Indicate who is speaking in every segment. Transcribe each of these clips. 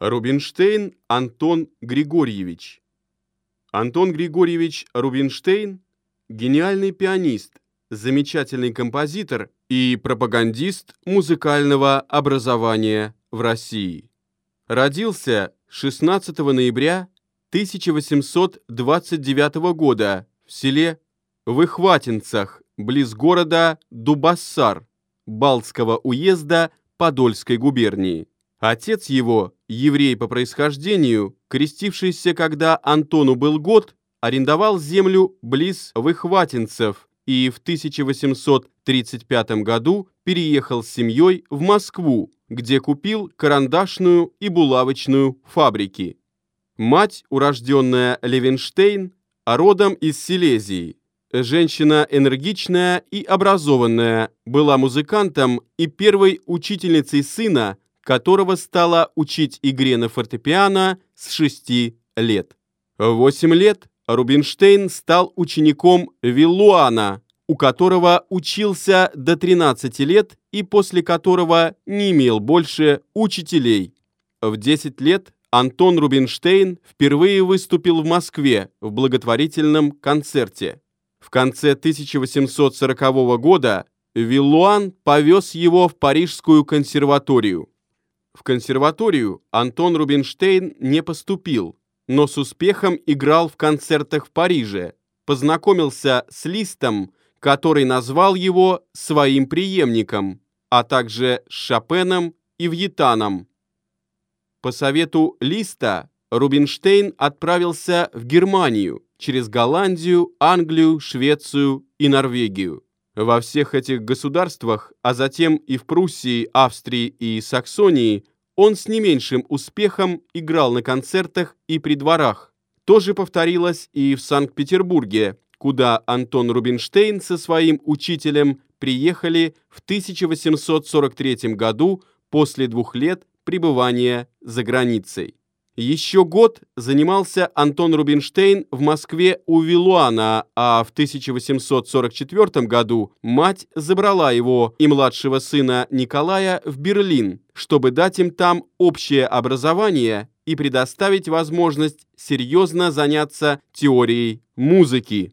Speaker 1: Рубинштейн Антон Григорьевич Антон Григорьевич Рубинштейн – гениальный пианист, замечательный композитор и пропагандист музыкального образования в России. Родился 16 ноября 1829 года в селе Выхватинцах, близ города Дубассар, Балтского уезда Подольской губернии. Отец его, еврей по происхождению, крестившийся, когда Антону был год, арендовал землю близ Выхватинцев и в 1835 году переехал с семьей в Москву, где купил карандашную и булавочную фабрики. Мать, урожденная Левенштейн, родом из Силезии. Женщина энергичная и образованная, была музыкантом и первой учительницей сына, которого стала учить игре на фортепиано с 6 лет. В 8 лет Рубинштейн стал учеником Виллуана, у которого учился до 13 лет и после которого не имел больше учителей. В 10 лет Антон Рубинштейн впервые выступил в Москве в благотворительном концерте. В конце 1840 года Виллуан повез его в Парижскую консерваторию. В консерваторию Антон Рубинштейн не поступил, но с успехом играл в концертах в Париже, познакомился с Листом, который назвал его своим преемником, а также с Шопеном и Вьетаном. По совету Листа Рубинштейн отправился в Германию через Голландию, Англию, Швецию и Норвегию. Во всех этих государствах, а затем и в Пруссии, Австрии и Саксонии, он с не меньшим успехом играл на концертах и при дворах. То же повторилось и в Санкт-Петербурге, куда Антон Рубинштейн со своим учителем приехали в 1843 году после двух лет пребывания за границей. Еще год занимался Антон Рубинштейн в Москве у Вилуана, а в 1844 году мать забрала его и младшего сына Николая в Берлин, чтобы дать им там общее образование и предоставить возможность серьезно заняться теорией музыки.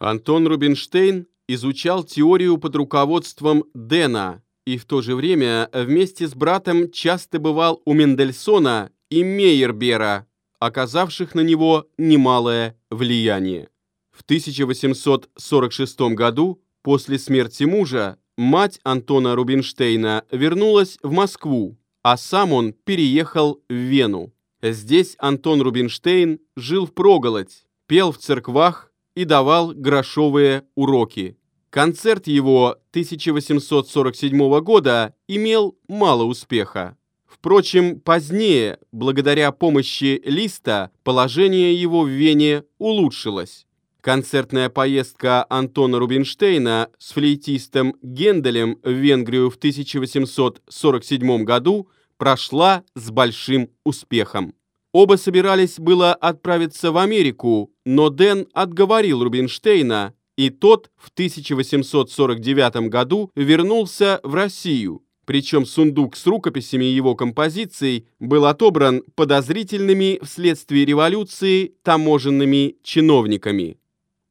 Speaker 1: Антон Рубинштейн изучал теорию под руководством Дэна и в то же время вместе с братом часто бывал у Мендельсона и Мейербера, оказавших на него немалое влияние. В 1846 году, после смерти мужа, мать Антона Рубинштейна вернулась в Москву, а сам он переехал в Вену. Здесь Антон Рубинштейн жил впроголодь, пел в церквах и давал грошовые уроки. Концерт его 1847 года имел мало успеха. Впрочем, позднее, благодаря помощи Листа, положение его в Вене улучшилось. Концертная поездка Антона Рубинштейна с флейтистом Генделем в Венгрию в 1847 году прошла с большим успехом. Оба собирались было отправиться в Америку, но Дэн отговорил Рубинштейна, и тот в 1849 году вернулся в Россию, причем сундук с рукописями его композиций был отобран подозрительными вследствие революции таможенными чиновниками.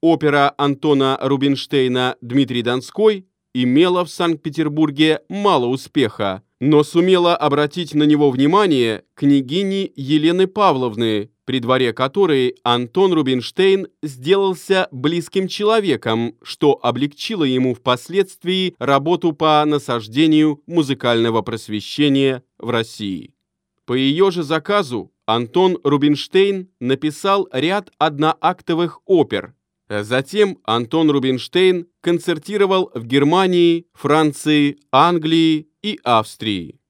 Speaker 1: Опера Антона Рубинштейна «Дмитрий Донской» имела в Санкт-Петербурге мало успеха, но сумела обратить на него внимание княгини Елены Павловны, при дворе которой Антон Рубинштейн сделался близким человеком, что облегчило ему впоследствии работу по насаждению музыкального просвещения в России. По ее же заказу Антон Рубинштейн написал ряд одноактовых опер. Затем Антон Рубинштейн концертировал в Германии, Франции, Англии и Австрии.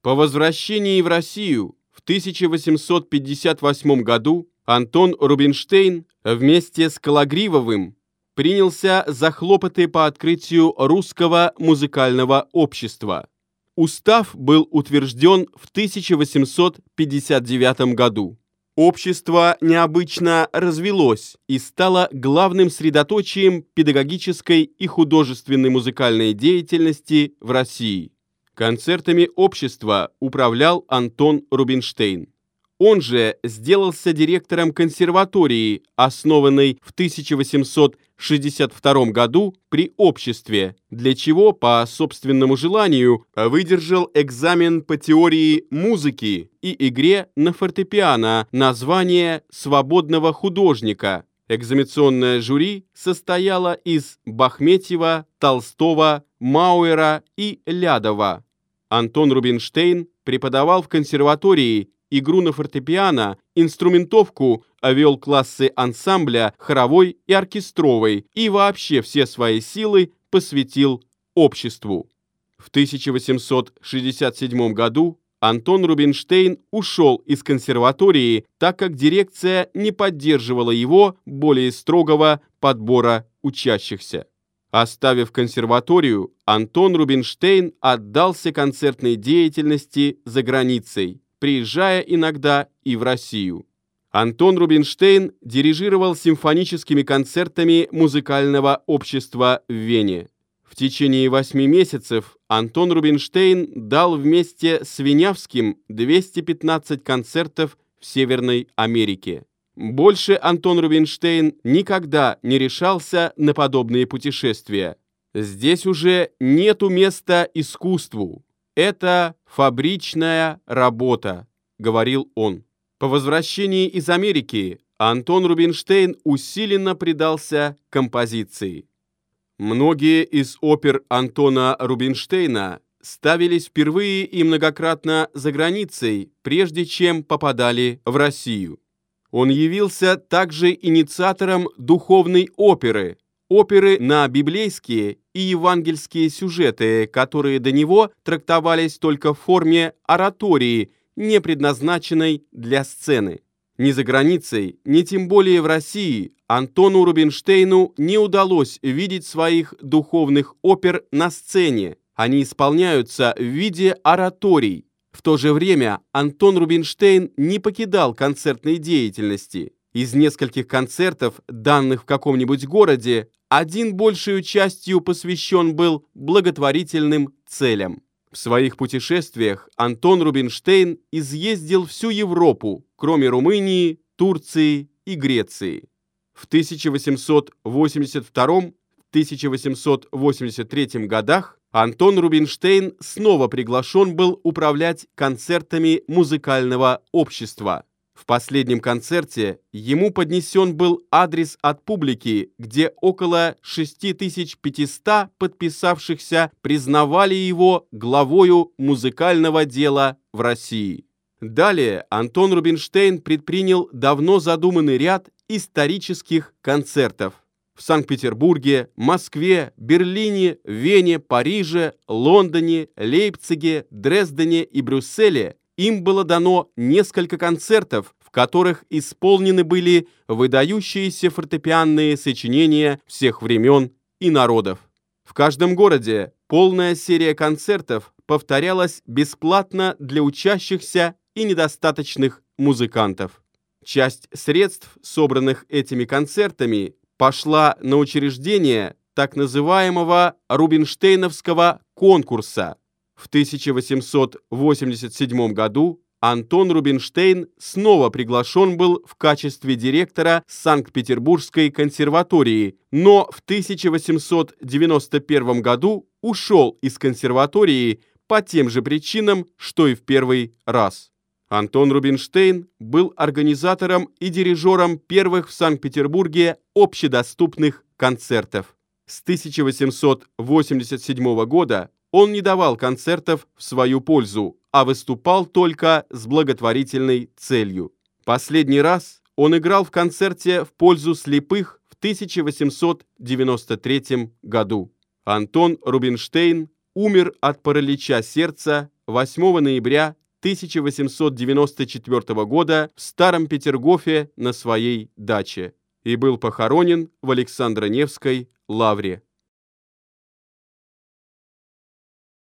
Speaker 1: По возвращении в Россию в 1858 году Антон Рубинштейн вместе с Калагривовым принялся за хлопоты по открытию русского музыкального общества. Устав был утвержден в 1859 году. Общество необычно развелось и стало главным средоточием педагогической и художественной музыкальной деятельности в России. Концертами общества управлял Антон Рубинштейн. Он же сделался директором консерватории, основанной в 1862 году при обществе, для чего, по собственному желанию, выдержал экзамен по теории музыки и игре на фортепиано на звание свободного художника. Экзаменационное жюри состояло из Бахметьева, Толстого, Мауэра и Лядова. Антон Рубинштейн преподавал в консерватории игру на фортепиано, инструментовку, вел классы ансамбля, хоровой и оркестровой и вообще все свои силы посвятил обществу. В 1867 году Антон Рубинштейн ушел из консерватории, так как дирекция не поддерживала его более строгого подбора учащихся. Оставив консерваторию, Антон Рубинштейн отдался концертной деятельности за границей приезжая иногда и в Россию. Антон Рубинштейн дирижировал симфоническими концертами музыкального общества в Вене. В течение восьми месяцев Антон Рубинштейн дал вместе с Винявским 215 концертов в Северной Америке. Больше Антон Рубинштейн никогда не решался на подобные путешествия. Здесь уже нету места искусству. Это фабричная работа, говорил он. По возвращении из Америки Антон Рубинштейн усиленно предался композиции. Многие из опер Антона Рубинштейна ставились впервые и многократно за границей, прежде чем попадали в Россию. Он явился также инициатором духовной оперы, оперы на библейские и евангельские сюжеты, которые до него трактовались только в форме оратории, не предназначенной для сцены. Ни за границей, ни тем более в России Антону Рубинштейну не удалось видеть своих духовных опер на сцене. Они исполняются в виде ораторий. В то же время Антон Рубинштейн не покидал концертной деятельности. Из нескольких концертов, данных в каком-нибудь городе, один большую частью посвящен был благотворительным целям. В своих путешествиях Антон Рубинштейн изъездил всю Европу, кроме Румынии, Турции и Греции. В 1882-1883 годах Антон Рубинштейн снова приглашен был управлять концертами музыкального общества – в последнем концерте ему поднесен был адрес от публики, где около 6500 подписавшихся признавали его главою музыкального дела в России. Далее Антон Рубинштейн предпринял давно задуманный ряд исторических концертов в Санкт-Петербурге, Москве, Берлине, Вене, Париже, Лондоне, Лейпциге, Дрездене и Брюсселе им было дано несколько концертов, в которых исполнены были выдающиеся фортепианные сочинения всех времен и народов. В каждом городе полная серия концертов повторялась бесплатно для учащихся и недостаточных музыкантов. Часть средств, собранных этими концертами, пошла на учреждение так называемого Рубинштейновского конкурса – в 1887 году Антон Рубинштейн снова приглашен был в качестве директора Санкт-Петербургской консерватории, но в 1891 году ушел из консерватории по тем же причинам, что и в первый раз. Антон Рубинштейн был организатором и дирижером первых в Санкт-Петербурге общедоступных концертов. С 1887 года он не давал концертов в свою пользу, а выступал только с благотворительной целью. Последний раз он играл в концерте в пользу слепых в 1893 году. Антон Рубинштейн умер от паралича сердца 8 ноября 1894 года в Старом Петергофе на своей даче и был похоронен в Александро-Невской лавре.